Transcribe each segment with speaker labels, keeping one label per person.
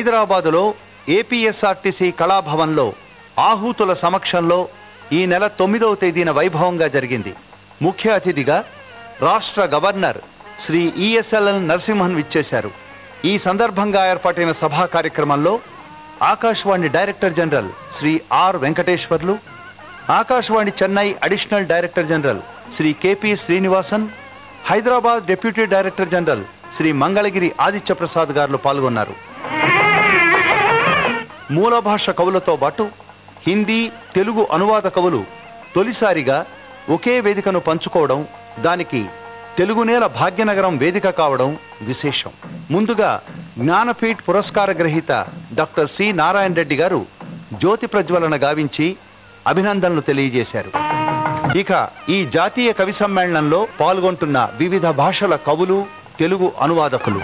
Speaker 1: హైదరాబాదులో ఏపీఎస్ఆర్టీసీ కళాభవన్లో ఆహూతుల సమక్షంలో ఈ నెల తొమ్మిదవ తేదీన వైభవంగా జరిగింది. ముఖ్య అతిథిగా రాష్ట్ర గవర్నర్ శ్రీ ఈఎస్ఎల్ఎల్ నరసింహన్ విచ్చేశారు. ఈ సందర్భంగా ఏర్పాటైన సభా కార్యక్రమంలో Akashvani director general Shri R Venkateswarlu Akashvani Chennai additional director general Shri KP Srinivasan Hyderabad deputy director general Shri Mangalagiri Aditya Prasad garu పాల్గొన్నారు. మూల భాష కవులతో పాటు హిందీ తెలుగు అనువాద కవులు తొలిసారిగా ఒకే వేదికను పంచుకోవడం దానికి తెలుగునేల భాగ్యనగరం వేదిక కావడం విశేషం. ముందుగా జ్ఞానపీఠ్ పురస్కార గ్రహీత డాక్టర్ సి నారాయణ రెడ్డి గారు జ్యోతి ప్రజ్వలన గావించి అభినందనలు తెలియజేశారు. ఇక ఈ జాతీయ కవి సమ్మేళనంలో పాల్గొంటున్న వివిధ భాషల కవులు తెలుగు అనువాదకులు.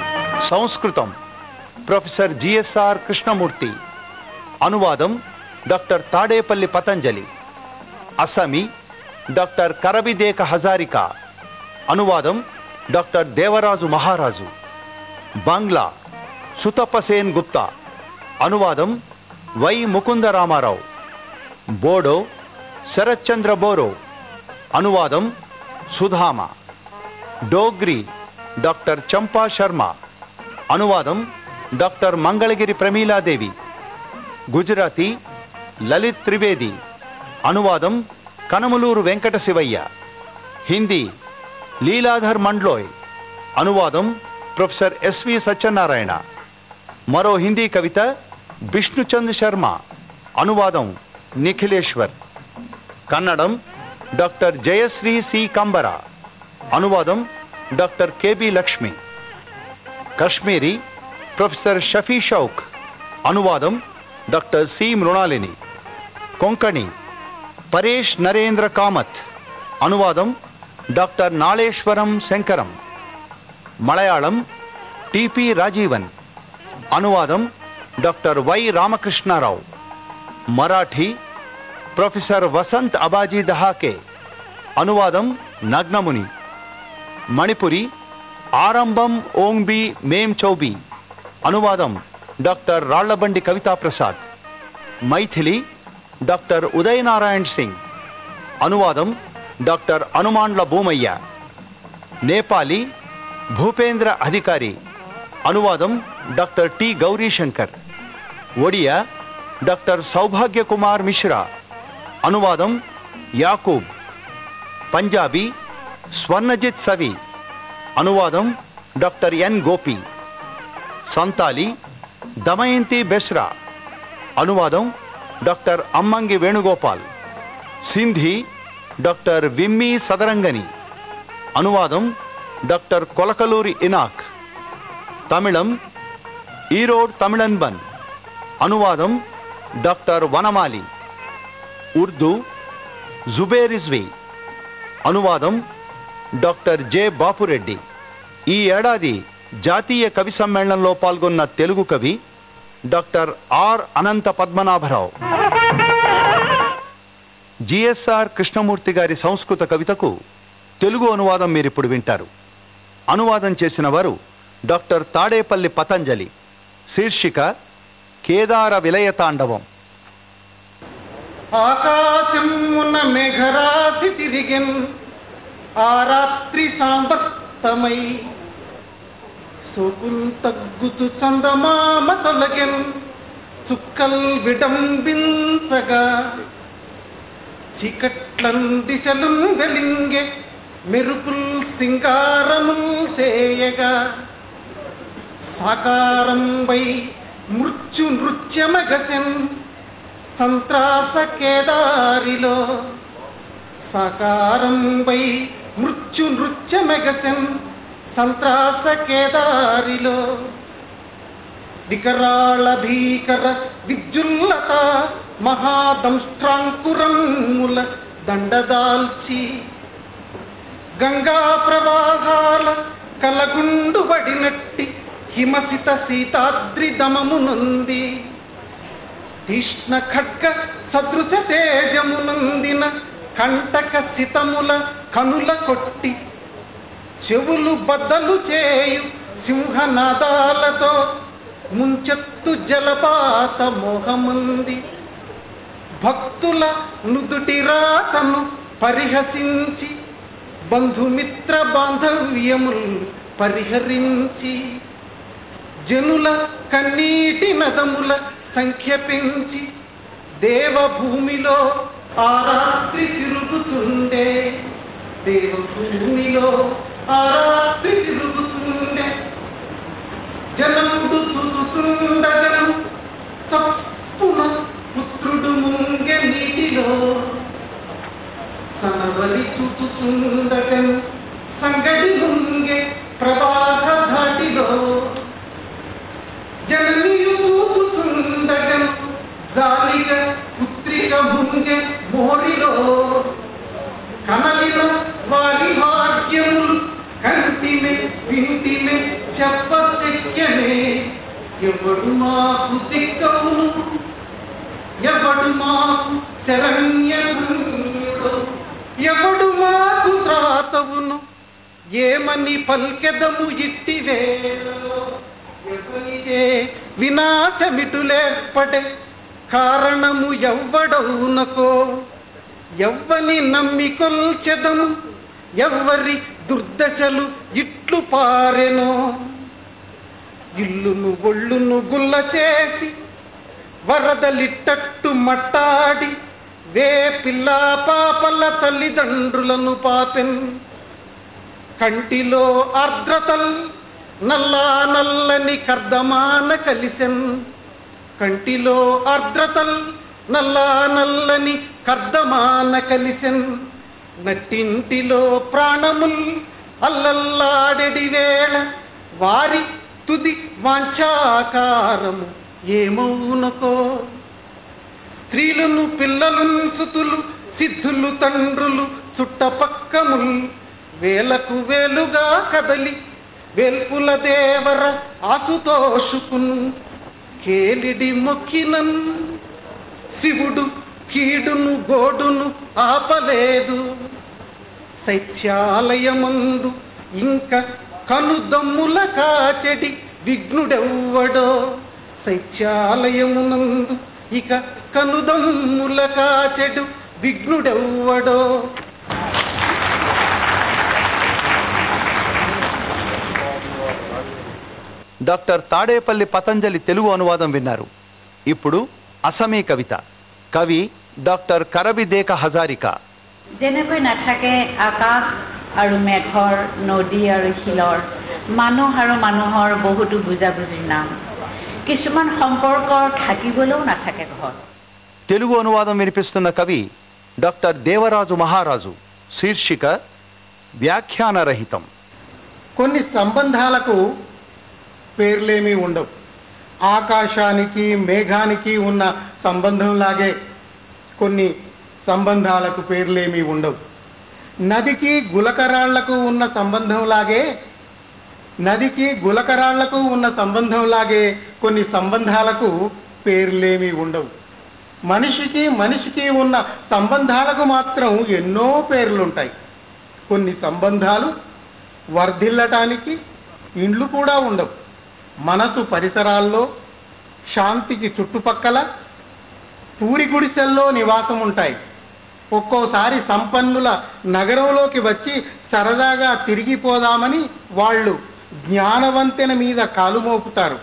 Speaker 1: సంస్కృతం. Professor GSR Krishnamurthy. అనువాదం డాక్టర్ తాడేపల్లి పతంజలి. అస్సామీ డాక్టర్ కరబిదేక హజారికా. అనువాదం డాక్టర్ దేవరాజు మహారాజు. బంగ్లా సుతప్పసేన్ గుప్తా. అనువాదం వై ముకుందరామారావు. బోడో శరత్చంద్ర బోరో. అనువాదం సుధామ. డోగ్రి డాక్టర్ చంపా శర్మ. అనువాదం డాక్టర్ మంగళగిరి ప్రమీలాదేవి. గుజరాతీ లలిత్ త్రివేది. అనువాదం కనమలూరు వెంకట శివయ్య. హిందీ లీలాధర్ మండ్లోయ్. అనువాదం ప్రొఫెసర్ ఎస్వి సత్యనారాయణ. మరో హిందీ కవిత విష్ణుచంద్ శర్మ. అనువాదం నిఖిలేశ్వర్. కన్నడం డాక్టర్ జయశ్రీ సి. కంబర. అనువాదం doctor KB Lakshmi. Kashmiri professor Shafi Shauq. అనువాదం డాక్టర్ సి మృణాలిని కొంకణి పరేష్ నరేంద్ర కామత్ అనువాదం డాక్టర్ నాళేశ్వరం శంకరం మలయాళం టిపి రాజీవన్ అనువాదం doctor Y Ramakrishnarao Marathi professor Vasant Abaji Dahake అనువాదం నగ్నముని మణిపురి ఆరంభం ఓంబి మేం చౌబి అనువాదం డాక్టర్ రాళ్ళబండి కవితా ప్రసాద్. మైథిలి డాక్టర్ ఉదయనారాయణ్ సింగ్. అనువాదం డాక్టర్ అనుమాండ్ల భూమయ్య. నేపాలి భూపేంద్ర అధికారి. అనువాదం doctor T Gaurishankar. Odia doctor Saubhagya Kumar Mishra. అనువాదం యాకూబ్. పంజాబీ స్వర్ణజిత్ సవి. అనువాదం doctor N Gopi. Santali Damayanti Besra అనువాదం డాక్టర్ అమ్మంగి వేణుగోపాల్. సింధి డాక్టర్ విమ్మి సదరంగని. అనువాదం డాక్టర్ కొలకలూరి ఇనాక్. తమిళం ఈరోడ్ తమిళన్బన్. అనువాదం డాక్టర్ వనమాలి. ఉర్దూ జుబేరిజ్వి అనువాదం డాక్టర్ జె బాపురెడ్డి. ఈ ఏడాది జాతీయ కవి సమ్మేళనంలో పాల్గొన్న తెలుగు కవి doctor R Ananta Padmanabharao. GSR Krishnamurthy గారి సంస్కృత కవితకు తెలుగు అనువాదం మీరిప్పుడు వింటారు. అనువాదం చేసిన వారు డాక్టర్ తాడేపల్లి పతంజలి శీర్షిక కేదార విలయ తాండవం.
Speaker 2: ఆకాశమున మేఘరాశి తిరిగిన్ ఆ రాత్రి సాంబత్తమై సోకుల్ తగ్గుతు చందమామ తొలగెన్ చుక్కల్ విడంబించగా చీకట్లం దిశలు వెలింగె మెరుపుల్ సింగారముల్ చేయగా. సాకారంబై మృత్యు నృత్యమగసిన్ సంత్రాస కేదారిలో. సాకారంబై మృత్యు నృత్యమగసిన్ సంత్రాస కేదారిలో వికరాళ భీకర విద్యుల్లత మహాదంష్ట్రాంకురముల దండదాల్చి గంగా ప్రవాహాల కలగుండు పడినట్టి హిమసిత సీతాద్రి దమమునుంది తీష్ణ ఖడ్గ సదృశ తేజమునందిన కంటక సితముల కనుల కొట్టి చెవులు బద్దలు చేయు సింహనాదాలతో ముంచెత్తు జలపాత మొహముంది. భక్తుల నుదుటి రాతను పరిహసించి బంధుమిత్ర బాంధవ్యములు పరిహరించి జనుల కన్నీటి నదముల సంఖ్య పెంచి దేవభూమిలో ఆ రాత్రి తిరుగుతుండే. దేవభూమిలో ఆ రాత్రి తిరుగుతుండే జనముడు చూస్తుండగను తప్పున పుత్రుడు ముంగె నీటిలో కనవలి చూచుతుండగను సంగడి ముంగె ప్రవాహ ధాటిలో జననియు చూచుతుండగను జాలిగా పుత్రిక ముంగె మోరిలో కనలిన వారి భాగ్యములు కంటి కంటినే చెప్ప చెప్పశక్యమే ఎవడు మాకు దిక్కవును ఎవడు మాకు శరణ్యను ఎవడు మాకు త్రాతవును ఏమని పల్కెదము ఇట్టివే? ఎవరిదే వినాశమిటులేర్పడే కారణము ఎవ్వడవునకో? ఎవ్వని నమ్మి కొల్చెదము? ఎవ్వరి దుర్దశలు ఇట్లు పారెనో. ఇల్లును ఒళ్ళును గుల్ల చేసి వరదలిట్టట్టు మట్టాడి వే పిల్ల పాపల తల్లిదండ్రులను పాపెన్. కంటిలో ఆర్ద్రతల్ నల్లా నల్లని కర్దమాన కలిసెన్. కంటిలో ఆర్ద్రతల్ నల్లా నల్లని కర్దమాన కలిసెన్. నట్టింటిలో ప్రాణముల్ అల్లల్లాడెడి వేళ వారి తుది వాంఛాకారము ఏమౌనకో? స్త్రీలను పిల్లలను సుతులు సిద్ధులు తండ్రులు చుట్టపక్కముల్ వేలకు వేలుగా కదలి వెల్పుల దేవర ఆసుతోషుకును కేలిడి మొక్కినన్. శివుడు కీడును గోడును ఆపలేదు. శైత్యాలయమందు ఇంక కనుదమ్ముల కాచెడి విఘ్నుడెవ్వడో? శైత్యాలయమునందు ఇక కనుదమ్ముల కాచెడు విఘ్నుడెవ్వడో?
Speaker 1: డాక్టర్ తాడేపల్లి పతంజలి తెలుగు అనువాదం విన్నారు. ఇప్పుడు అసమీ కవిత. కవి డాక్టర్ కరబిదేక హజారికా.
Speaker 3: যেনেকৈ নাথাকে আকাশ আৰু মেঘৰ নদী আৰু শিলৰ মানুহ আৰু মানুহৰ বহুতো বুজাবুজিৰ নাম কিছুমান সম্পৰ্ক থাকিবলৈও নাথাকে ঘৰ
Speaker 1: తెలుగు అనువాదం వినిపిస్తున్న కవి డాక్టర్ దేవరాజు మహారాజు శీర్షిక వ్యాఖ్యానరహితం
Speaker 2: కొన్ని సంబంధాలకు పేర్లేమీ ఉండవు ఆకాశానికి మేఘానికి ఉన్న సంబంధంలాగే కొన్ని సంబంధాలకు పేర్లేమీ ఉండవు. నదికి గులకరాళ్ళకు ఉన్న సంబంధంలాగే నదికి గులకరాళ్ళకు ఉన్న సంబంధంలాగే కొన్ని సంబంధాలకు పేర్లేమీ ఉండవు. మనిషికి మనిషికి ఉన్న సంబంధాలకు మాత్రం ఎన్నో పేర్లుంటాయి. కొన్ని సంబంధాలు వర్ధిల్లటానికి ఇండ్లు కూడా ఉండవు. మనసు పరిసరాల్లో శాంతికి చుట్టుపక్కల పూరి గుడిసెల్లో నివాసం ఉంటాయి ఒక్కోసారి సంపన్నుల నగరంలోకి వచ్చి సరదాగా తిరిగిపోదామని వాళ్ళు జ్ఞానవంతెన మీద కాలు మోపుతారు.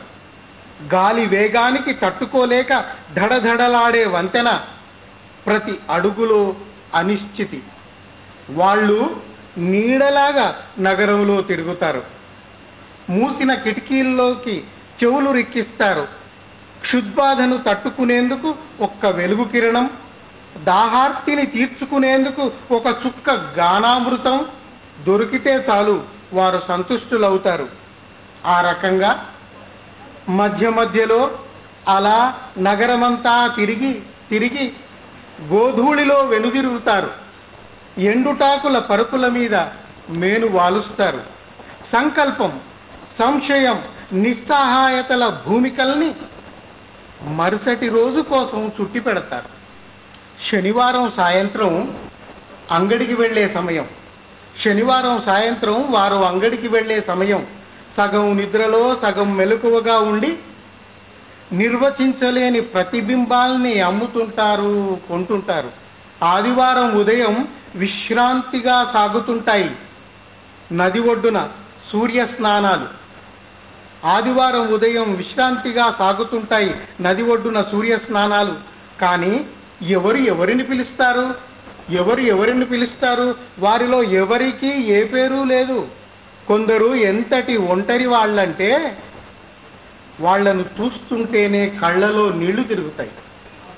Speaker 2: గాలి వేగానికి తట్టుకోలేక ధడధడలాడే వంతెన ప్రతి అడుగులో అనిశ్చితి. వాళ్ళు నీడలాగా నగరంలో తిరుగుతారు. మూసిన కిటికీల్లోకి చెవులు రిక్కిస్తారు. క్షుద్బాధను తట్టుకునేందుకు ఒక్క వెలుగు కిరణం దాహార్తిని తీర్చుకునేందుకు ఒక చుక్క గానామృతం దొరికితే చాలు వారు సంతుష్టులవుతారు. ఆ రకంగా మధ్య మధ్యలో అలా నగరమంతా తిరిగి తిరిగి గోధూళిలో వెనుదిరుగుతారు. ఎండుటాకుల పరుపుల మీద మేను వాలుస్తారు. సంకల్పం సంశయం నిస్సహాయతల భూమికల్ని మరుసటి రోజు కోసం చుట్టి పెడతారు శనివారం సాయంత్రం అంగడికి వెళ్ళే సమయం. శనివారం సాయంత్రం వారు అంగడికి వెళ్ళే సమయం. సగం నిద్రలో సగం మెలకువగా ఉండి నిర్వచించలేని ప్రతిబింబాల్ని అమ్ముతుంటారు కొంటుంటారు. ఆదివారం ఉదయం విశ్రాంతిగా సాగుతుంటాయి నది ఒడ్డున సూర్య స్నానాలు. ఆదివారం ఉదయం విశ్రాంతిగా సాగుతుంటాయి నది ఒడ్డున సూర్య స్నానాలు. కానీ ఎవరు ఎవరిని పిలుస్తారు? ఎవరు ఎవరిని పిలుస్తారు? వారిలో ఎవరికి ఏ పేరు లేదు. కొందరు ఎంతటి ఒంటరి వాళ్ళంటే వాళ్ళను చూస్తుంటేనే కళ్ళలో నీళ్ళు తిరుగుతాయి.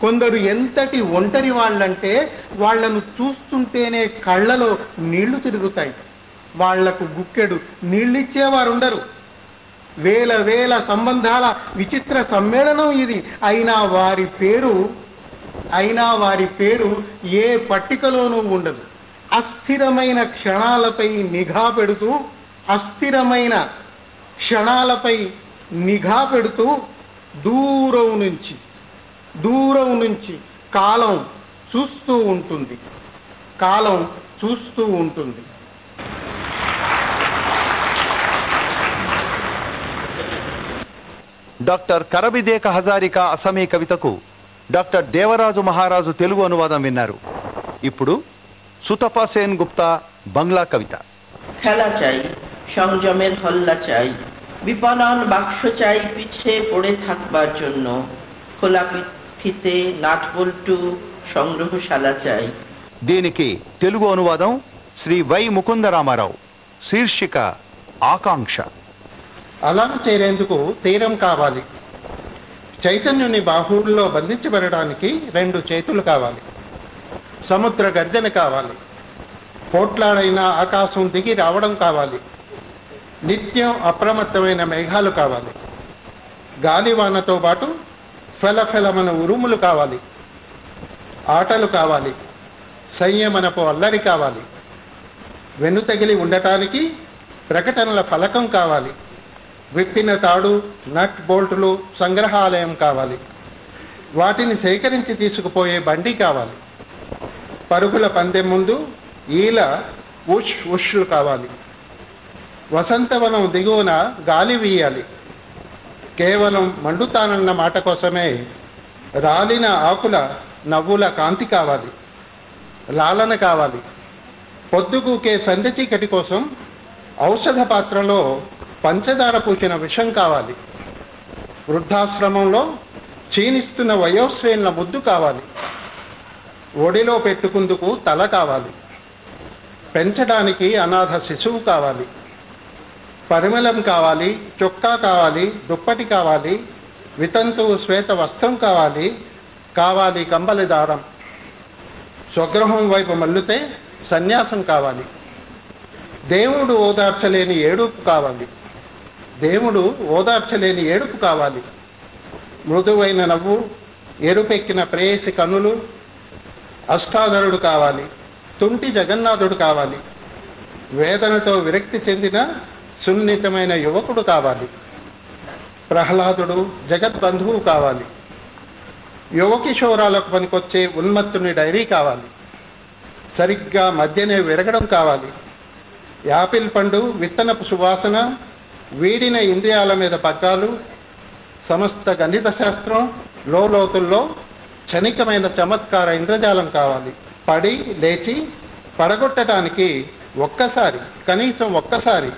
Speaker 2: కొందరు ఎంతటి ఒంటరి వాళ్ళంటే వాళ్ళను చూస్తుంటేనే కళ్ళలో నీళ్ళు తిరుగుతాయి. వాళ్ళకు గుక్కెడు నీళ్ళిచ్చేవారు ఉండరు వేల వేల సంబంధాల విచిత్ర సమ్మేళనం ఇది. అయినా వారి పేరు అయినా వారి పేరు ఏ పట్టికలోనూ ఉండదు. అస్థిరమైన క్షణాలపై నిఘా పెడుతూ అస్థిరమైన క్షణాలపై నిఘా పెడుతూ దూరం నుంచి దూరం నుంచి కాలం చూస్తూ ఉంటుంది. కాలం చూస్తూ ఉంటుంది.
Speaker 1: డాక్టర్ కరబిదేక హజారిక అసమీ కవితకు డాక్టర్ దేవరాజు మహారాజు తెలుగు అనువాదం విన్నారు ఇప్పుడు సుతపా సేన్ গুপ্তা বাংলা কবিতা
Speaker 4: খেলা চাই সংযমের হল্লা চাই বিপণন বাক্স চাই পিছে পড়ে থাকবার জন্য খোলা পি- ফিতে নাট বল্টু সংগ্রহশালা চাই
Speaker 1: దీనికి తెలుగు అనువాదం శ్రీ వై ముకుందరామారావు శీర్షిక ఆకాంక్ష
Speaker 2: అలా చేరేందుకు తీరం కావాలి చైతన్యుని బాహువుల్లో బంధించబడడానికి రెండు చేతులు కావాలి. సముద్ర గర్జన కావాలి. పోట్లాడైన ఆకాశం దిగి రావడం కావాలి. నిత్యం అప్రమత్తమైన మేఘాలు కావాలి. గాలివానతో పాటు ఫెలఫెలమన ఉరుములు కావాలి. ఆటలు కావాలి. సంయమనపు అల్లరి కావాలి. వెనుతగిలి ఉండటానికి ప్రకటనల ఫలకం కావాలి. విప్పిన తాడు నట్ బోల్టులు సంగ్రహాలయం కావాలి. వాటిని సేకరించి తీసుకుపోయే బండి కావాలి. పరుగుల పందెం ముందు ఈల ఉష్ ఉష్లు కావాలి. వసంతవనం దిగువన గాలి వీయాలి. కేవలం మండుతానన్న మాట కోసమే రాలిన ఆకుల నవ్వుల కాంతి కావాలి. లాలన కావాలి. పొద్దుగూకే సంధ్య చీకటి కోసం ఔషధ పాత్రలో పంచదార పూసిన విషం కావాలి. వృద్ధాశ్రమంలో క్షీణిస్తున్న వయోశ్రేణుల ముద్దు కావాలి. ఒడిలో పెట్టుకుందుకు తల కావాలి. పెంచడానికి అనాథ శిశువు కావాలి. పరిమళం కావాలి చొక్కా కావాలి దుప్పటి కావాలి వితంతువు శ్వేత వస్త్రం కావాలి కావాలి కంబలి దారం. స్వగృహం వైపు మల్లుతే సన్యాసం కావాలి. దేవుడు ఓదార్చలేని ఏడుపు కావాలి. దేవుడు ఓదార్చలేని ఏడుపు కావాలి. మృదువైన నవ్వు ఎరుపెక్కిన ప్రేయసి కనులు అష్టాధరుడు కావాలి. తుంటి జగన్నాథుడు కావాలి. వేదనతో విరక్తి చెందిన సున్నితమైన యువకుడు కావాలి. ప్రహ్లాదుడు జగద్బంధువు కావాలి. యువకిషోరాలకు పనికొచ్చే ఉన్మత్తుని డైరీ కావాలి. సరిగ్గా మధ్యనే విరగడం కావాలి. యాపిల్ పండు విత్తనపు సువాసన వీడిన ఇంద్రియాల మీద పగ్గాలు సమస్త గణిత శాస్త్రం లోతుల్లో క్షణికమైన చమత్కార ఇంద్రజాలం కావాలి. పడి లేచి పడగొట్టడానికి ఒక్కసారి కనీసం ఒక్కసారి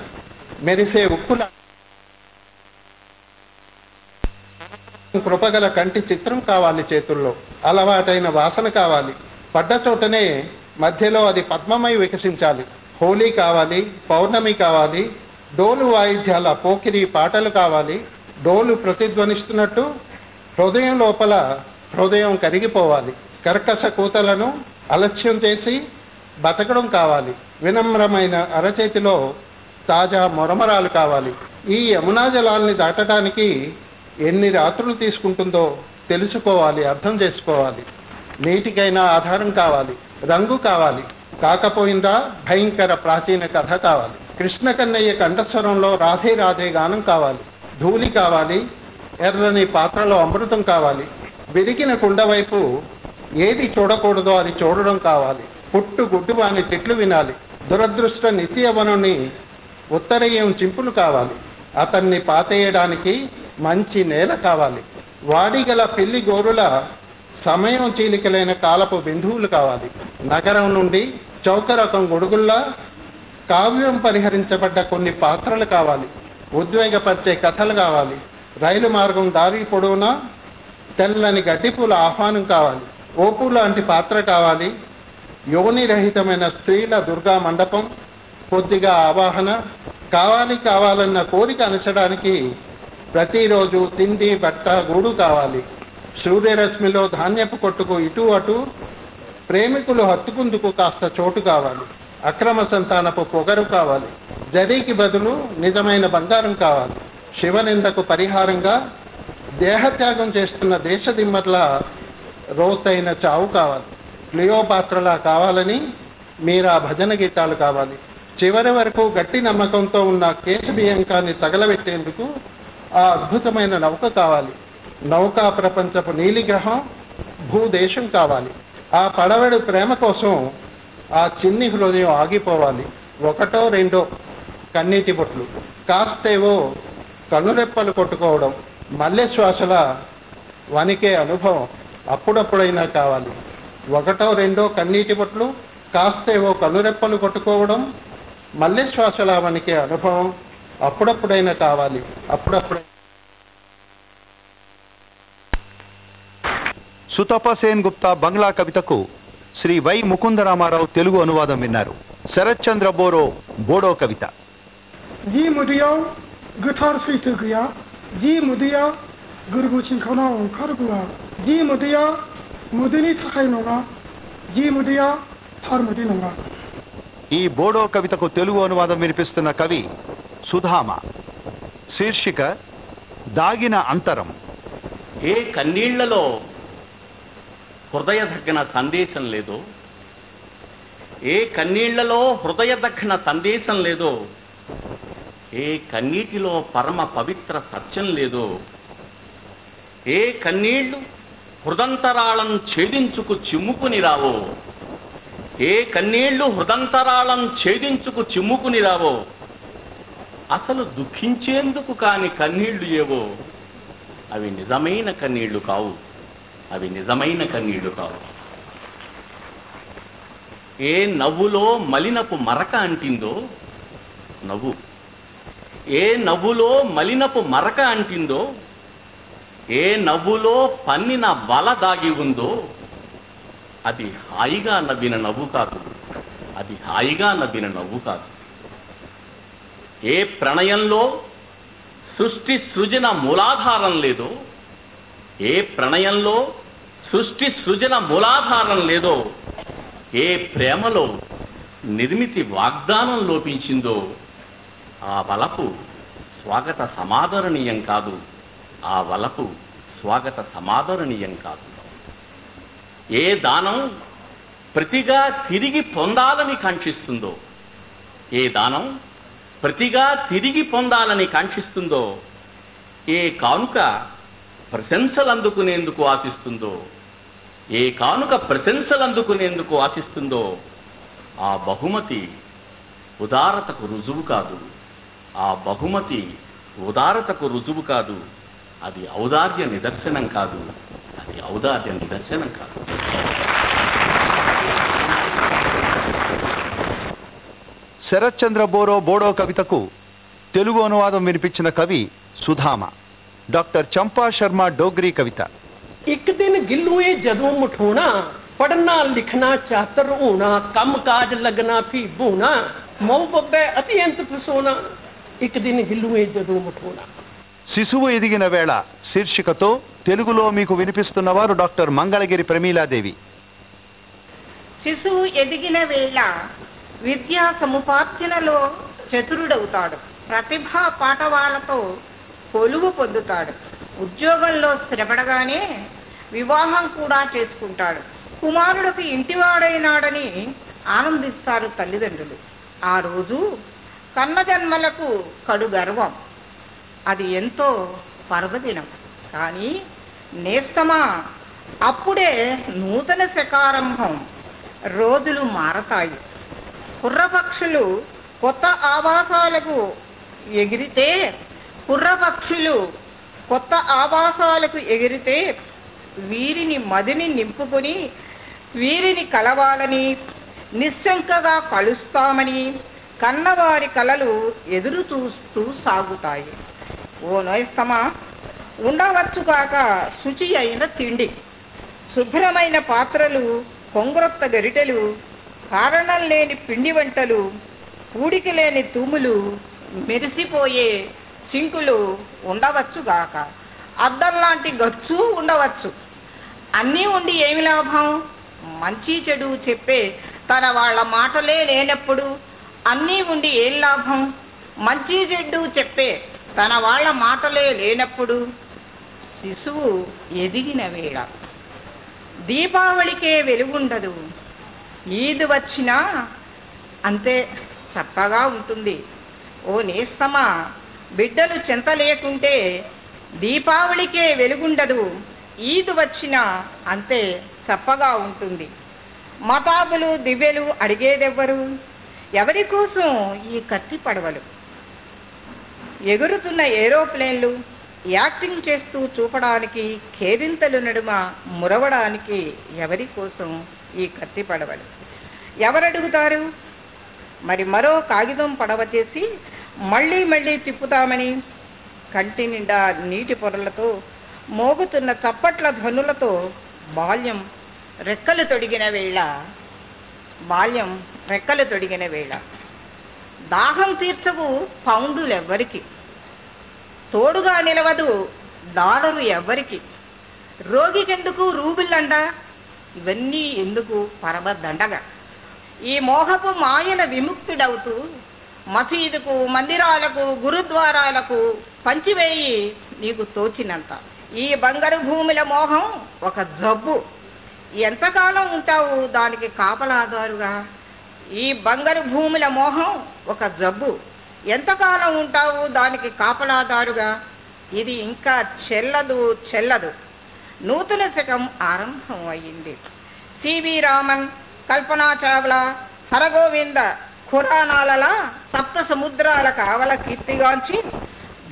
Speaker 2: మెరిసే ఉక్కుల కృపగల కంటి చిత్రం కావాలి చేతుల్లో. అలవాటైన వాసన కావాలి. పడ్డ చోటనే మధ్యలో అది పద్మమై వికసించాలి. హోలీ కావాలి పౌర్ణమి కావాలి డోలు వాయిద్యాల పోకిరి పాటలు కావాలి. డోలు ప్రతిధ్వనిస్తున్నట్టు హృదయం లోపల హృదయం కరిగిపోవాలి. కర్కశ కూతలను అలక్ష్యం చేసి బతకడం కావాలి. వినమ్రమైన అరచేతిలో తాజా మొరమరాలు కావాలి. ఈ యమునా జలాల్ని దాటడానికి ఎన్ని రాత్రులు తీసుకుంటుందో తెలుసుకోవాలి అర్థం చేసుకోవాలి. నీటికైనా ఆధారం కావాలి రంగు కావాలి. కాకపోయిందా భయంకర ప్రాచీన కథ కావాలి. కృష్ణ కన్నయ్య కంఠస్వరంలో రాధే రాధే గానం కావాలి. ధూళి కావాలి. ఎర్రని పాత్రలో అమృతం కావాలి. విరిగిన కుండ వైపు ఏది చూడకూడదో అది చూడడం కావాలి. పుట్టు గుడ్డు వాని తిట్లు వినాలి. దురదృష్ట నిత్యవనుని ఉత్తరయం చింపులు కావాలి. అతన్ని పాతేయడానికి మంచి నేల కావాలి. వాడిగల పిల్లి గోరుల సమయం చీలికలైన కాలపు బిందువులు కావాలి. నగరం నుండి చౌక రకం గొడుగుల్లా కావ్యం పరిహరించబడ్డ కొన్ని పాత్రలు కావాలి. ఉద్వేగపరిచే కథలు కావాలి. రైలు మార్గం దారి పొడవునా? తెల్లని గడ్డిపూల ఆహ్వానం కావాలి. ఓపు లాంటి పాత్ర కావాలి. యోనిరహితమైన స్త్రీల దుర్గా మండపం కొద్దిగా ఆవాహన కావాలి కావాలన్న కోరిక అనచడానికి ప్రతిరోజు తిండి బట్ట గూడు కావాలి. సూర్యరశ్మిలో ధాన్యపు కొట్టుకు ఇటు అటు ప్రేమికులు హత్తుకుందుకు కాస్త చోటు కావాలి. అక్రమ సంతానపు పొగరు కావాలి. జరీకి బదులు నిజమైన బంగారం కావాలి. శివనిందకు పరిహారంగా దేహత్యాగం చేస్తున్న దేశదిమ్మర్ల రోతైన చావు కావాలి. క్లియోపాత్రలా కావాలని మీరా భజన గీతాలు కావాలి. చివరి వరకు గట్టి నమ్మకంతో ఉన్న కేశ బియ్యంకాన్ని తగలబెట్టేందుకు ఆ అద్భుతమైన నౌక కావాలి. నౌకా ప్రపంచపు నీలిగ్రహం భూదేశం కావాలి. ఆ పడవడు ప్రేమ కోసం ఆ చిన్ని హృదయం ఆగిపోవాలి. ఒకటో రెండో కన్నీటి బొట్లు. కాస్తేవో కనురెప్పలు కొట్టుకోవడం. మల్లె శ్వాసల వణికే అనుభవం అప్పుడప్పుడైనా కావాలి. ఒకటో రెండో కన్నీటి బొట్లు కాస్తేవో కనురెప్పలు కొట్టుకోవడం మల్లె శ్వాసల వణికే అనుభవం అప్పుడప్పుడైనా కావాలి. అప్పుడప్పుడు
Speaker 1: సుతపసేన్ గుప్తా బంగ్లా కవితకు శ్రీ వై ముకుందరామారావు తెలుగు అనువాదం విన్నారు శరత్చంద్ర బోరో బోడో కవిత
Speaker 5: जि मुदैयाव गोथार सैथो गैया जि मुदैया गोरबो सिंखावनाव ओंखारबोआ जि मुदैया मुदैनि थाखाय नङा जि मुदैया थार मुदै नङा
Speaker 1: ఈ బోడో కవితకు తెలుగు అనువాదం వినిపిస్తున్న కవి సుధామ శీర్షిక దాగిన అంతరం
Speaker 6: ఏ కన్నీళ్లలో హృదయ దక్కన సందేశం లేదో. ఏ కన్నీళ్ళలో హృదయ దక్కన సందేశం లేదో. ఏ కన్నీటిలో పరమ పవిత్ర సత్యం లేదో. ఏ కన్నీళ్ళు హృదంతరాళం ఛేదించుకు చిమ్ముకుని రావో. ఏ కన్నీళ్ళు హృదంతరాళం ఛేదించుకు చిమ్ముకుని రావో. అసలు దుఃఖించేందుకు కాని కన్నీళ్ళు ఏవో? అవి నిజమైన కన్నీళ్ళు కావు. అవి నిజమైన కన్నీళ్ళు కావు. ఏ నవ్వులో మలినపు మరక అంటిందో నవ్వు. ఏ నవ్వులో మలినపు మరక అంటిందో ఏ నవ్వులో పన్నిన వల దాగి ఉందో అది హాయిగా నవ్విన నవ్వు కాదు. అది హాయిగా నవ్విన నవ్వు కాదు. ఏ ప్రణయంలో సృష్టి సృజన మూలాధారం లేదో ఏ ప్రణయంలో సృష్టి సృజన మూలాధారం లేదో ఏ ప్రేమలో నిర్మితి వాగ్దానం లోపించిందో ఆ వలపు స్వాగత సమాదరణీయం కాదు. ఆ వలపు స్వాగత సమాదరణీయం కాదు. ఏ దానం ప్రతిగా తిరిగి పొందాలని కాంక్షిస్తుందో ఏ దానం ప్రతిగా తిరిగి పొందాలని కాంక్షిస్తుందో ఏ కానుక ప్రశంసలు అందుకునేందుకు ఆశిస్తుందో ఏ కానుక ప్రశంసలు అందుకునేందుకు ఆశిస్తుందో ఆ బహుమతి ఉదారతకు రుజువు కాదు. ఆ బహుమతి ఉదారతకు రుజువు కాదు. అది ఔదార్య నిదర్శనం కాదు. అది ఔదార్య నిదర్శనం కాదు.
Speaker 1: శరత్చంద్ర బోరో బోడో కవితకు తెలుగు అనువాదం వినిపించిన కవి సుధామ. డాక్టర్ చంపా శర్మ డోగ్రీ కవిత
Speaker 7: ਇੱਕ ਦਿਨ ਗਿੱਲੂਏ ਜਦੋਂ ਮਠੋਣਾ ਪੜਨਾ ਲਿਖਣਾ ਚਾਤਰ ਹੋਣਾ ਕੰਮ ਕਾਜ ਲੱਗਣਾ ਫੀ ਭੂਣਾ ਮਉ ਬੱਬੇ ਅਤਿਅੰਤ ਫਸੋਣਾ ਇੱਕ ਦਿਨ ਗਿੱਲੂਏ ਜਦੋਂ ਮਠੋਣਾ
Speaker 1: శిశువు ఎదిగిన వేళ శీర్షికతో తెలుగులో మీకు వినిపిస్తున్నవారు డాక్టర్ మంగళగిరి ప్రమీలాదేవి
Speaker 8: శిశువు ఎదిగిన వేళ విద్యా సముపార్జనలో చతురుడవుతాడు ప్రతిభా పాఠవాలతో కొలువు పొందుతాడు. ఉద్యోగంలో స్థిరపడగానే వివాహం కూడా చేసుకుంటాడు. కుమారుడికి ఇంటివాడైనాడని ఆనందిస్తారు తల్లిదండ్రులు. ఆ రోజు కన్నజన్మలకు కడు గర్వం. అది ఎంతో పర్వదినం. కానీ నేస్తమా అప్పుడే నూతన శకారంభం. రోజులు మారతాయి. కుర్రపక్షులు కొత్త ఆవాసాలకు ఎగిరితే కుర్రపక్షులు కొత్త ఆవాసాలకు ఎగిరితే వీరిని మదిని నింపుకుని వీరిని కలవాలని నిశ్శంకగా కలుస్తామని కన్నవారి కలలు ఎదురు చూస్తూ సాగుతాయి. ఓ నోయస్తమా! ఉండవచ్చు కాక శుచి అయిన తిండి. శుభ్రమైన పాత్రలు కొంగురొత్త గరిటెలు కారణం లేని పిండి వంటలు పూడికి లేని తుములు మెరిసిపోయే సింకులు ఉండవచ్చుగాక అద్దం లాంటి గచ్చు ఉండవచ్చు. అన్నీ ఉండి ఏమి లాభం? మంచి చెడు చెప్పే తన వాళ్ళ మాటలే లేనప్పుడు అన్నీ ఉండి ఏం లాభం? మంచి చెడు చెప్పే తన వాళ్ళ మాటలే లేనప్పుడు శిశువు ఎదిగిన వేళ. దీపావళికే వెలుగుండదు. ఈద్ వచ్చినా అంతే చప్పగా ఉంటుంది. ఓ నేస్తమా? బిడ్డలు చింత లేకుంటే దీపావళికే వెలుగుండదు. ఈద్ వచ్చినా అంతే చప్పగా ఉంటుంది. మతాబులు దివ్యలు అడిగేదెవ్వరు? ఎవరి కోసం ఈ కత్తి పడవలు? ఎగురుతున్న ఏరోప్లేన్లు యాక్టింగ్ చేస్తూ చూపడానికి ఖేదింతలు నడుమ మురవడానికి ఎవరి కోసం ఈ కత్తి పడవలు? ఎవరడుగుతారు? మరి మరో కాగితం పడవ చేసి మళ్ళీ మళ్ళీ తిప్పుతామని కంటి నిండా నీటి పొరలతో మోగుతున్న చప్పట్ల ధ్వనులతో బాల్యం రెక్కలు తొడిగిన వేళ బాల్యం రెక్కలు తొడిగిన వేళ. దాహం తీర్చవు పౌండులెవ్వరికి. తోడుగా నిలవదు డాలరు ఎవ్వరికి. రోగికెందుకు రూబిల్లండ ఇవన్నీ ఎందుకు పరమ ఈ మోహపు మాయల విముక్తుడవుతూ మసీదుకు మందిరాలకు గురుద్వారాలకు పంచివేయి నీకు తోచినంత. ఈ బంగారు భూముల మోహం ఒక జబ్బు. ఎంతకాలం ఉంటావు దానికి కాపలాదారుగా ఈ బంగారు భూముల మోహం ఒక జబ్బు. ఎంతకాలం ఉంటావు దానికి కాపలాదారుగా ఇది ఇంకా చెల్లదు చెల్లదు. నూతన శకం ఆరంభం అయింది సివి రామన్ కల్పనా చావ్లా హరగోవింద ఖురానాలలా సప్త సముద్రాల కావల కీర్తిగాంచి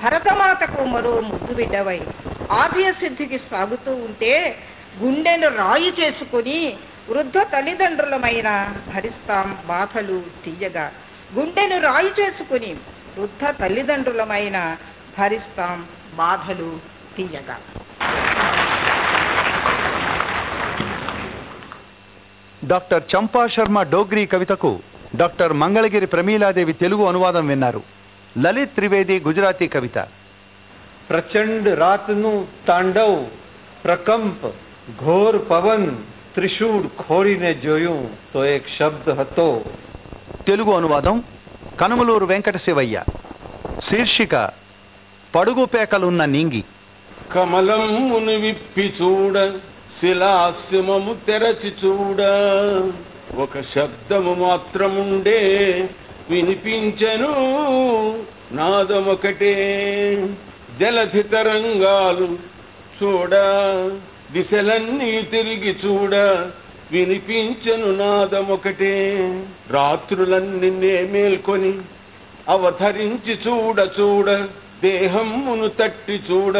Speaker 8: భరతమాతకు మరో ముద్దు బిడ్డవై ఆద్య సిద్ధికి సాగుతూ ఉంటే గుండెను రాయి చేసుకుని వృద్ధ తల్లిదండ్రులమైన భరిస్తాం బాధలు తీయగా. గుండెను రాయి చేసుకుని వృద్ధ తల్లిదండ్రులమైన భరిస్తాం బాధలు తీయగా.
Speaker 1: డాక్టర్ చంపా శర్మ డోగ్రీ కవితకు డాక్టర్ మంగళగిరి ప్రమీలాదేవి తెలుగు అనువాదం విన్నారు లలిత్ త్రివేది గుజరాతీ కవిత
Speaker 9: પ્રચંડ રાતનું તાંડવ પ્રકંપ ઘોર પવન ત્રિશૂળ ખોરીને જોયું તો એક શબ્દ હતો
Speaker 1: తెలుగు అనువాదం కనుమలూరు వెంకట శివయ్య శీర్షిక పడుగుపేకలున్న నింగి
Speaker 10: కమలమును విప్పి చూడ శిలాస్యమము తెరచి చూడ ఒక శబ్దము మాత్రముండే వినిపించను నాదమొకటే. జలధి తరంగాలు చూడ దిశలన్నీ తిరిగి చూడ వినిపించను నాదమొకటే. రాత్రులన్నీ మేల్కొని అవతరించి చూడ చూడ దేహమును తట్టి చూడ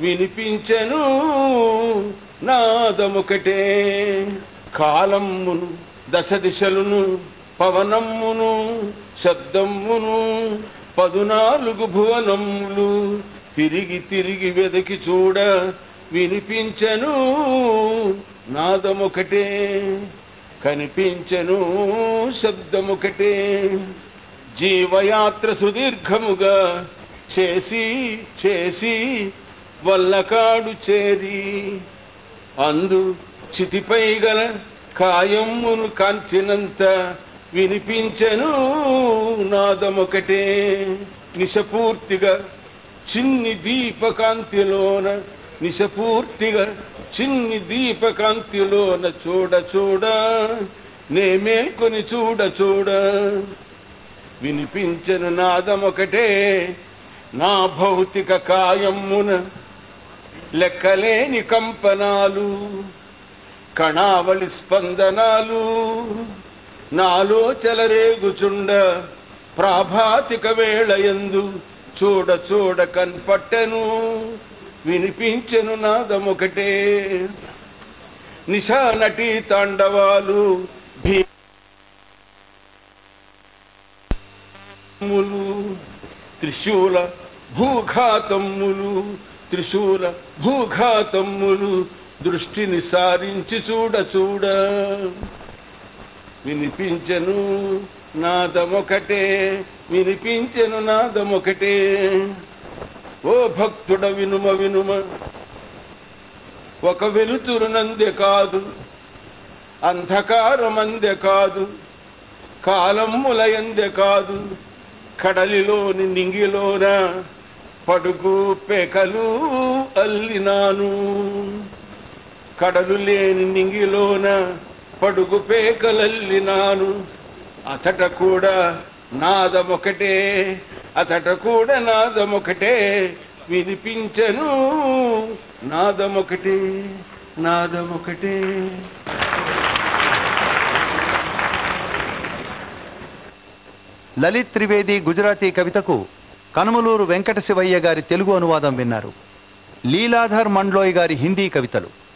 Speaker 10: వినిపించను నాదమొకటే. కాలమ్మును దశ దిశలును పవనమ్మును శబ్దమ్మును పదునాలుగు భువనములు తిరిగి తిరిగి వెదకి చూడ వినిపించను. నాదమొకటే కనిపించను శబ్దమొకటే. జీవయాత్ర సుదీర్ఘముగా చేసి చేసి వల్లకాడు చేరి అందు చితిపై గల కాయమ్మును కాంచినంత వినిపించను నాదమొకటే. నిశపూర్తిగా చిన్ని దీపకాంతిలోన నిశపూర్తిగా చిన్ని దీపకాంతిలోన చూడ చూడ నేమే కొని చూడ చూడ. వినిపించను నాదమొకటే నా భౌతిక కాయమ్మున లెక్కలేని కంపనాలు. కణావళి స్పందనాలు నాలో చెలరేగుచుండ ప్రాభాతిక వేళయందు చూడ చూడ కన్పట్టెను వినిపించెను నాదమొకటే. నిశానటి తాండవాలు భీములు త్రిశూల భూఘాతమ్ములు త్రిశూల భూఘాతమ్ములు దృష్టిని సారించి చూడ చూడ. వినిపించెను నాదమొకటే వినిపించెను నాదమొకటే. ఓ భక్తుడ వినుమ వినుమ ఒక వెలుతురునందే కాదు అంధకారమందె కాదు కాలమ్ములయందే కాదు కడలిలోని నింగిలోన పడుగు పెకలు అల్లినాను. కడలు లేని నింగిలోన పడుగు పేకలల్లినాను అతట కూడా నాదమొకటే అతట కూడా నాదమొకటే వినిపించను నాదమొకటే నాదమొకటే.
Speaker 1: లలిత్ త్రివేది గుజరాతీ కవితకు కనుమలూరు వెంకట శివయ్య గారి తెలుగు అనువాదం విన్నారు. లీలాధర్ మండ్లోయ్ గారి హిందీ కవితలు.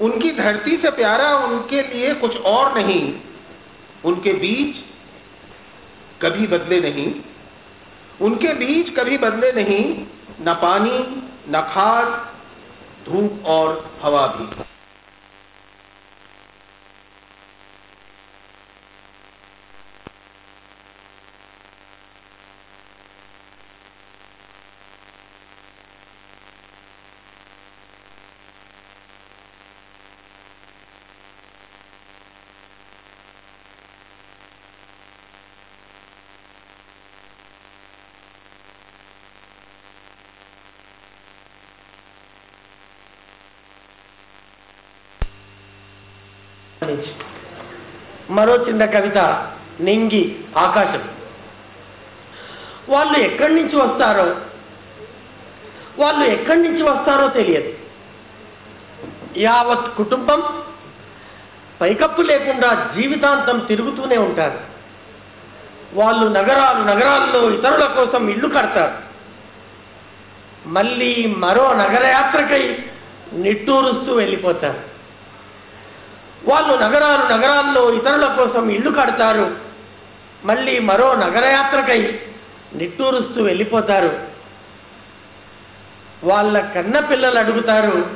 Speaker 11: उनकी धरती से प्यारा उनके लिए कुछ और नहीं। उनके बीज कभी बदले नहीं। उनके बीज कभी बदले नहीं। न पानी, न खाद, धूप और हवा भी।
Speaker 7: మరో చిన్న కవిత నింగి ఆకాశం. వాళ్ళు ఎక్కడి నుంచి వస్తారో వాళ్ళు ఎక్కడి నుంచి వస్తారో తెలియదు. యావత్ కుటుంబం పైకప్పు లేకుండా జీవితాంతం తిరుగుతూనే ఉంటారు. వాళ్ళు నగరాలు నగరాల్లో ఇతరుల కోసం ఇల్లు కడతారు. మళ్ళీ మరో నగరయాత్రకై నిట్టూరుస్తూ వెళ్ళిపోతారు. వాళ్ళు నగరాలు నగరాల్లో ఇతరుల కోసం ఇల్లు కడతారు. మళ్ళీ మరో నగరయాత్రకై నిట్టూరుస్తూ వెళ్ళిపోతారు. వాళ్ళ కన్న పిల్లలు అడుగుతారు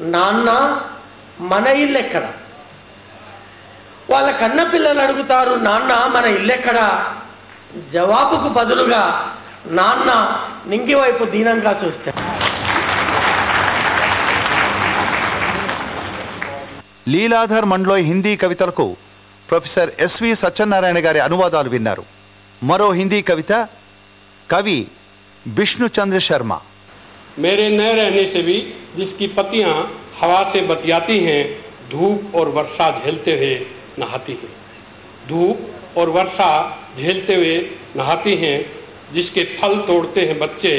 Speaker 7: నాన్న మన ఇల్లు ఎక్కడ వాళ్ళ కన్న పిల్లలు అడుగుతారు నాన్న మన ఇల్లెక్కడ? జవాబుకు బదులుగా నాన్న నింగి వైపు దీనంగా చూస్తారు
Speaker 1: లీలాధర్ మండ్లోయ్ హిందీ కవితలకు ప్రొఫెసర్ ఎస్వి సత్యనారాయణ గారి అనువాదాలు విన్నారు మరో హిందీ కవిత కవి విష్ణు చంద్ర శర్మ
Speaker 12: मेरे न रहने से भी जिसकी पत्तियां हवा से बतियाती हैं धूप और वर्षा झेलते हुए नहाती हैं धूप और वर्षा झेलते हुए नहाती हैं जिसके फल तोड़ते हैं बच्चे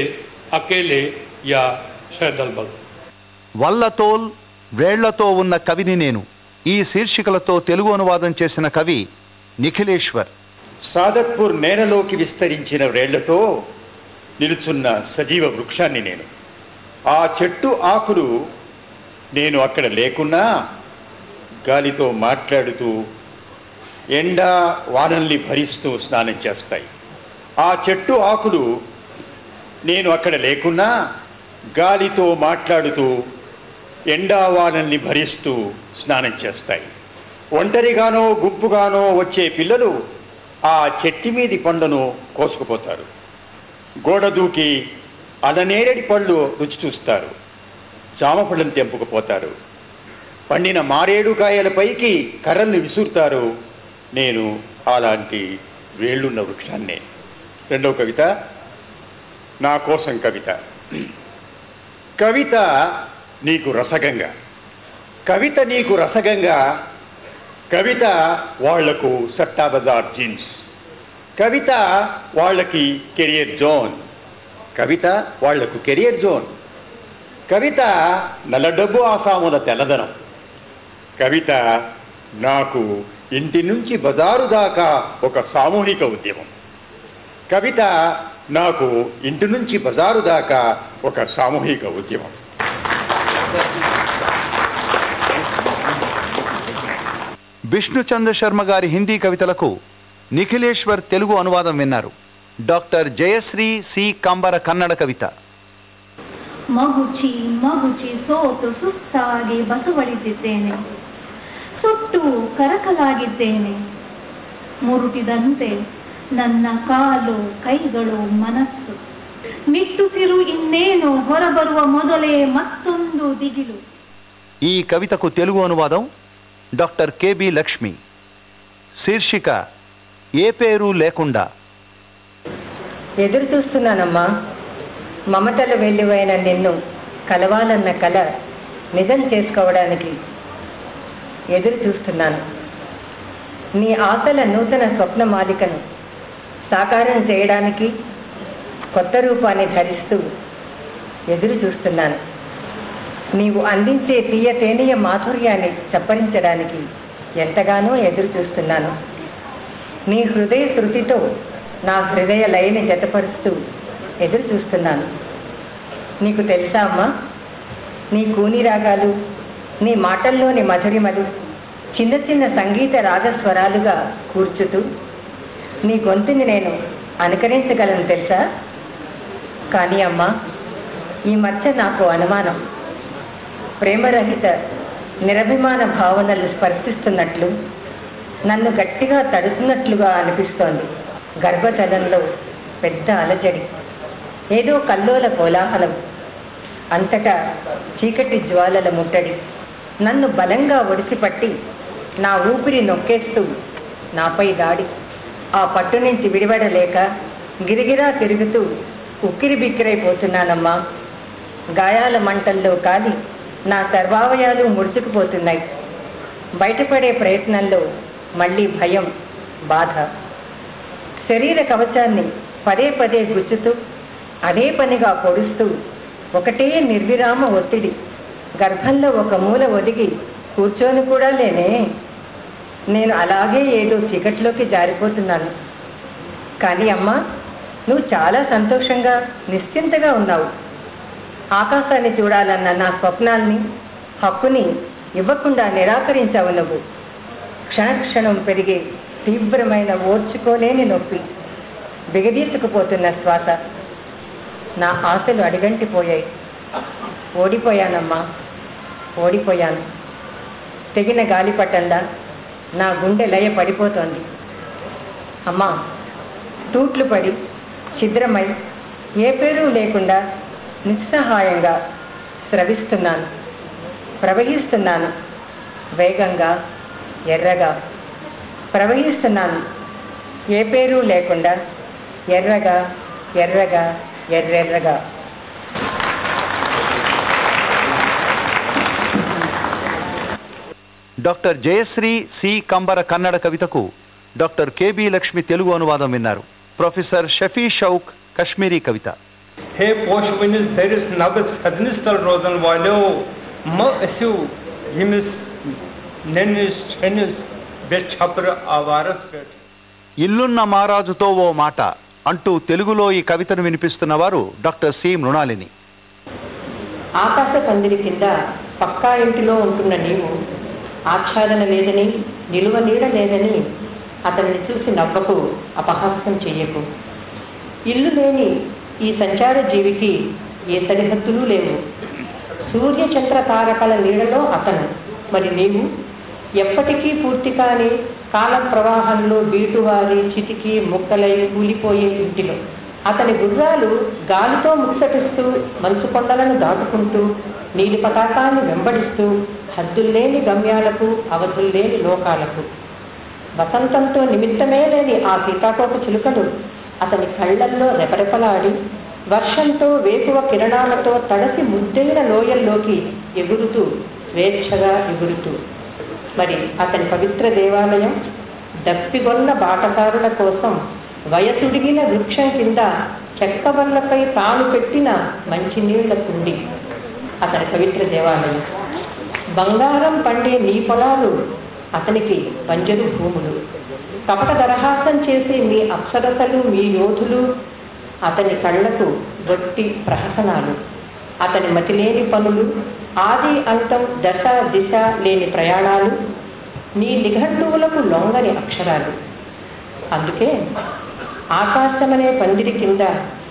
Speaker 12: अकेले या सैदल बल
Speaker 1: వల్లతోల్ వేళ్ళతో ఉన్న కవిని నేను. ఈ శీర్షికలతో తెలుగు అనువాదం చేసిన కవి నిఖిలేశ్వర్.
Speaker 13: సాదత్పూర్ నేలలోకి విస్తరించిన వేళ్ళతో నిలుచున్న సజీవ వృక్షాన్ని నేను. ఆ చెట్టు ఆకులు నేను అక్కడ లేకున్నా గాలితో మాట్లాడుతూ ఎండ వానల్ని భరిస్తూ స్నానం చేస్తాయి. ఆ చెట్టు ఆకులు నేను అక్కడ లేకున్నా గాలితో మాట్లాడుతూ ఎండావానల్ని భరిస్తూ స్నానం చేస్తాయి. ఒంటరిగానో గుంపుగానో వచ్చే పిల్లలు ఆ చెట్టి మీది పండును కోసుకుపోతారు. గోడ దూకి అలనేరడి పళ్ళు రుచి చూస్తారు. జామ పళ్ళను తెంపుకుపోతారు. పండిన మారేడు కాయల కర్రల్ని విసురుతారు. నేను అలాంటి వేళ్ళున్న వృక్షాన్నే. రెండవ కవిత నా కోసం కవిత. కవిత నీకు రసగంగా. కవిత నీకు రసగంగా. కవిత వాళ్ళకు సట్టా బజార్ జీన్స్. కవిత వాళ్ళకి కెరియర్ జోన్. కవిత వాళ్ళకు కెరియర్ జోన్. కవిత నల్ల డబ్బు ఆసాముల తెల్లదనం. కవిత నాకు ఇంటి నుంచి బజారు దాకా ఒక సామూహిక ఉద్యమం. కవిత
Speaker 14: నాకు ఇంటి నుంచి బజారు దాకా ఒక సామూహిక ఉద్యమం.
Speaker 1: విష్ణుచంద్ర శర్మ గారి హిందీ కవితలకు నిఖిలేశ్వర్ తెలుగు అనువాదం విన్నారు డాక్టర్ జయశ్రీ సి కంబర కన్నడ కవిత
Speaker 15: ಮಗುಚಿ ಮಗುಚಿ ಸೋತು ಸುಸ್ತಾಗಿ ಬಸವಳಿಸಿದ್ದೇನೆ ಸುಟ್ಟು ಕರಕಲಾಗಿದ್ದೇನೆ ಮುರುಟಿದಂತೆ ನನ್ನ ಕಾಲು ಕೈಗಳು ಮನಸ್ಸು ನಿಟ್ಟುಸಿರು ಇನ್ನೇನು ಹೊರಬರುವ ಮೊದಲೇ ಮತ್ತೊಂದು ದಿಗಿಲು
Speaker 1: ఈ కవితకు తెలుగు అనువాదం డాక్టర్ కెబి లక్ష్మి శీర్షిక ఏ పేరు లేకుండా
Speaker 16: ఎదురు చూస్తున్నానమ్మా మమతలు వెల్లివైన నిన్ను కలవాలన్న కల నిజం చేసుకోవడానికి ఎదురు చూస్తున్నాను నీ ఆశల నూతన స్వప్న మాలికను సాకారం చేయడానికి కొత్త రూపాన్ని ధరిస్తూ ఎదురు చూస్తున్నాను. నీవు అందించే తీయ తేనీయ మాధుర్యాన్ని చప్పరించడానికి ఎంతగానో ఎదురు చూస్తున్నాను. నీ హృదయ శృతితో నా హృదయ లయని జతపరుస్తూ ఎదురు చూస్తున్నాను. నీకు తెలుసా అమ్మా? నీ కూని రాగాలు నీ మాటల్లోని మధురిమలు చిన్న చిన్న సంగీత రాగస్వరాలుగా కూర్చుతూ నీ గొంతుని నేను అనుకరించగలను తెలుసా? కానీ అమ్మా ఈ మధ్య నాకు అనుమానం. ప్రేమరహిత నిరభిమాన భావనలు స్పర్శిస్తున్నట్లు నన్ను గట్టిగా తడుతున్నట్లుగా అనిపిస్తోంది. గర్భజలంలో పెద్ద అలజడి. ఏదో కల్లోల కోలాహలం. అంతటా చీకటి జ్వాలల ముట్టడి. నన్ను బలంగా ఒడిసిపట్టి నా ఊపిరి నొక్కేస్తూ నాపై దాడి. ఆ పట్టు నుంచి విడిపడలేక గిరిగిరా తిరుగుతూ ఉక్కిరి బిక్కిరైపోతున్నానమ్మా గాయాల మంటల్లో కాలి నా సర్వావయాలు ముడుచుకుపోతున్నాయి. బయటపడే ప్రయత్నంలో మళ్ళీ భయం బాధ. శరీర కవచాన్ని పదే పదే గుచ్చుతూ అదే పనిగా పొడుస్తూ ఒకటే నిర్విరామ ఒత్తిడి. గర్భంలో ఒక మూల ఒదిగి కూర్చొని కూడా లేనే. నేను అలాగే ఏదో చీకట్లోకి జారిపోతున్నాను. కానీ అమ్మా నువ్వు చాలా సంతోషంగా నిశ్చింతగా ఉన్నావు. ఆకాశాన్ని చూడాలన్న నా స్వప్నాల్ని హక్కుని ఇవ్వకుండా నిరాకరించావు నువ్వు. క్షణక్షణం పెరిగే తీవ్రమైన ఓర్చుకోలేని నొప్పి బిగదీసుకుపోతున్న శ్వాస. నా ఆశలు అడిగంటిపోయాయి. ఓడిపోయానమ్మా ఓడిపోయాను. తెగిన గాలిపటంలా నా గుండె లయ పడిపోతోంది. అమ్మా తూట్లు పడి ఛిద్రమై ఏ పేరు లేకుండా నిస్సహాయంగా స్రవిస్తున్నాను ప్రవహిస్తున్నాను వేగంగా ఎర్రగా. ప్రవహిస్తున్నాను. ఏ పేరు లేకుండా ఎర్రగా ఎర్రగా ఎర్రెర్రగా.
Speaker 1: Doctor Jayashree C. కంబర కన్నడ కవితకు డాక్టర్ కెబి లక్ష్మి తెలుగు అనువాదం విన్నారు. ప్రొఫెసర్ షఫీ షౌక్ కశ్మీరీ కవిత.
Speaker 9: హే ಪೋಷ್
Speaker 1: ఇల్లున్న మహారాజుతో ఓ మాట అంటూ తెలుగులో ఈ కవితను వినిపిస్తున్న వారు డాక్టర్ సి మృణాలిని.
Speaker 16: ఆకాశ పందిరి కింద పక్కా ఇంటిలో ఉంటున్న నీవు ఆచ్ఛాదన లేదని నిలువ నీడ లేదని అతనిని చూసి నవ్వకు అపహాస్యం చెయ్యకు. ఇల్లు లేని ఈ సంచార జీవికి ఏ సరిహద్దులు లేవు. సూర్య చంద్ర తారకల నీడలో అతను. మరి నీవు? ఎప్పటికీ పూర్తి కాని కాల ప్రవాహంలో బీటువారి చితికి ముక్కలై కూలిపోయే ఇంటిలో. అతని గుర్రాలు గాలితో ముచ్చటిస్తూ మంచు కొండలను దాటుకుంటూ నీలి పతాకాన్ని వెంబడిస్తూ హద్దుల్లేని గమ్యాలకు అవధుల్లేని లోకాలకు. వసంతంతో నిమిత్తమే లేని ఆ సీతాకోక చిలుకలు అతని కళ్ళల్లో రెపరెపలాడి వర్షంతో వేకువ కిరణాలతో తడసి ముద్దైన లోయల్లోకి ఎగురుతూ స్వేచ్ఛగా ఎగురుతూ. మరి అతని పవిత్ర దేవాలయం దప్పిగొన్న బాటసారుల కోసం వయసుడిగిన వృక్షం కింద చెక్కబల్లపై తాను పెట్టిన మంచినీళ్ళ కుండి. అతని పవిత్ర దేవాలయం. బంగారం పండే నీ పొలాలు అతనికి పంజరు భూములు. కపట దరహాసం చేసే మీ అప్సరసలు మీ యోధులు అతని కళ్ళకు గొట్టి ప్రహసనాలు. అతని మతిలేని పనులు ఆది అంతం దశ దిశ లేని ప్రయాణాలు నీ నిఘంటువులకు లొంగని అక్షరాలు. అందుకే ఆకాశమనే పందిరి కింద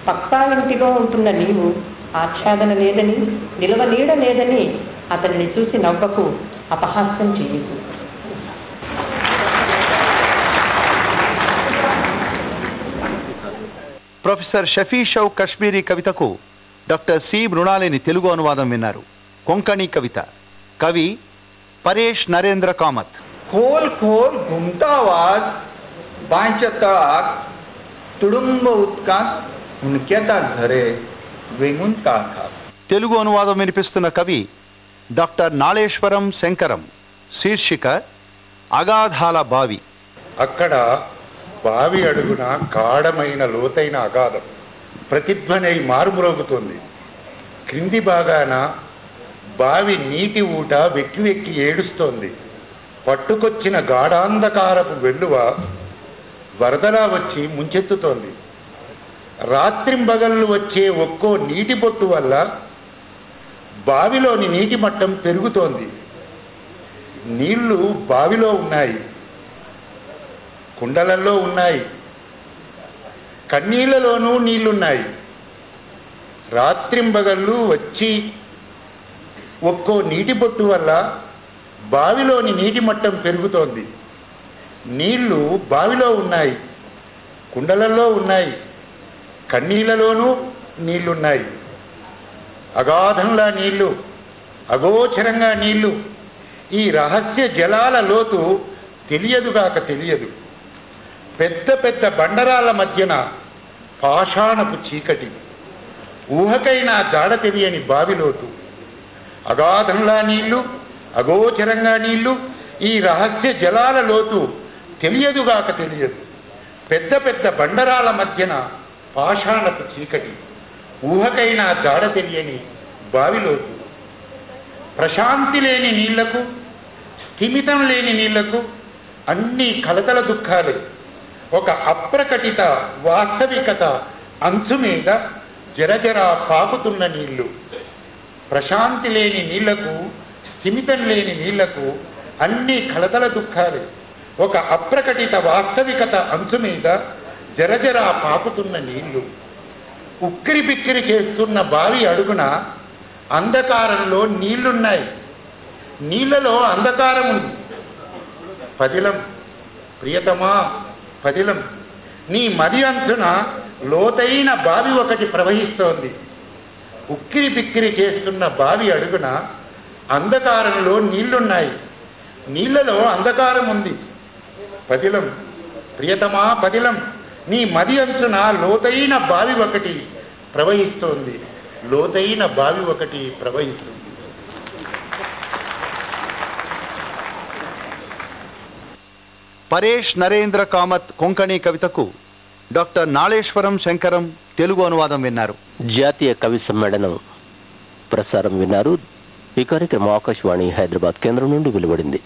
Speaker 16: పక్కా ఇంటిలో ఉంటున్న నీవు ఆచ్ఛాదన లేదని నిలవ నీడ లేదని అతనిని చూసి నవ్వకు అపహాస్యం చేయకు.
Speaker 1: ప్రొఫెసర్ షఫీ షౌ కశ్మీరీ కవితకు డాక్టర్ సి మృణాలిని తెలుగు అనువాదం విన్నారు కొంకణి కవిత కవి పరేష్ నరేంద్ర కామత్
Speaker 17: खोल खोल घुमता आवाज बांच्या तळाक तुडुंब उदकांत हुणकेता झरे वेंगून काळखाक
Speaker 1: తెలుగు అనువాదం వినిపిస్తున్న కవి డాక్టర్ నాళేశ్వరం శంకరం శీర్షిక అగాధాల బావి
Speaker 14: అక్కడ బావి అడుగున గాఢమైన లోతైన అగాధం. ప్రతిధ్వనై మారుమ్రోగుతుంది. క్రింది భాగాన బావి నీటి ఊట వెక్కి వెక్కి ఏడుస్తోంది. పట్టుకొచ్చిన గాఢాంధకారపు వెల్లువ వరదలా వచ్చి ముంచెత్తుతోంది. రాత్రింబగళ్ళు వచ్చే ఒక్కో నీటి బొట్టు వల్ల బావిలోని నీటి మట్టం పెరుగుతోంది. నీళ్ళు బావిలో ఉన్నాయి. కుండలల్లో ఉన్నాయి. కన్నీళ్ళలోనూ నీళ్ళున్నాయి. రాత్రింబగళ్ళు వచ్చి ఒక్కో నీటి బొట్టు వల్ల బావిలోని నీటి మట్టం పెరుగుతోంది. నీళ్ళు బావిలో ఉన్నాయి. కుండలలో ఉన్నాయి. కన్నీళ్ళలోనూ నీళ్ళున్నాయి. అగాధంలా నీళ్ళు అగోచరంగా నీళ్ళు. ఈ రహస్య జలాల లోతు తెలియదుగాక తెలియదు. పెద్ద పెద్ద బండరాల మధ్యన పాషాణపు చీకటి. ఊహకైనా జాడ తెలియని బావిలోతు అగాధంలా నీళ్ళు అగోచరంగా నీళ్ళు ఈ రహస్య జలాల లోతు తెలియదుగాక తెలియదు. పెద్ద పెద్ద బండరాల మధ్యన పాషాణపు చీకటి. ఊహకైనా జాడ తెలియని బావిలోతు ప్రశాంతి లేని నీళ్ళకు స్థిమితం లేని నీళ్ళకు అన్ని కలతల దుఃఖాలే. ఒక అప్రకటిత వాస్తవికత అంచు మీద జరజరా పాకుతున్న నీళ్ళు. ప్రశాంతి లేని నీళ్ళకు స్థిమితం లేని నీళ్ళకు అన్ని కలతల దుఃఖాలే. ఒక అప్రకటిత వాస్తవికత అంచు మీద జరజరా పాకుతున్న నీళ్ళు. ఉక్కిరి బిక్కిరి చేస్తున్న బావి అడుగున అంధకారంలో నీళ్ళున్నాయి. నీళ్ళలో అంధకారం ఉంది. పదిలం ప్రియతమా పదిలం. నీ మది అంచున లోతైన బావి ఒకటి ప్రవహిస్తోంది. ఉక్కిరి బిక్కిరి చేస్తున్న బావి అడుగున అంధకారంలో నీళ్ళున్నాయి. నీళ్ళలో అంధకారం ఉంది. పదిలం. ప్రియతమా పదిలం నీ మది అంచున లోతైన బావి ఒకటి ప్రవహిస్తోంది. లోతైన బావి ఒకటి ప్రవహిస్తుంది.
Speaker 1: పరేష్ నరేంద్ర కామత్ కొంకణి కవితకు డాక్టర్ నాళేశ్వరం శంకరం తెలుగు అనువాదం విన్నారు.
Speaker 18: జాతీయ కవి సమ్మేళనం ప్రసారం విన్నారు. ఈ కార్యక్రమం ఆకాశవాణి హైదరాబాద్ కేంద్రం నుండి వెలువడింది.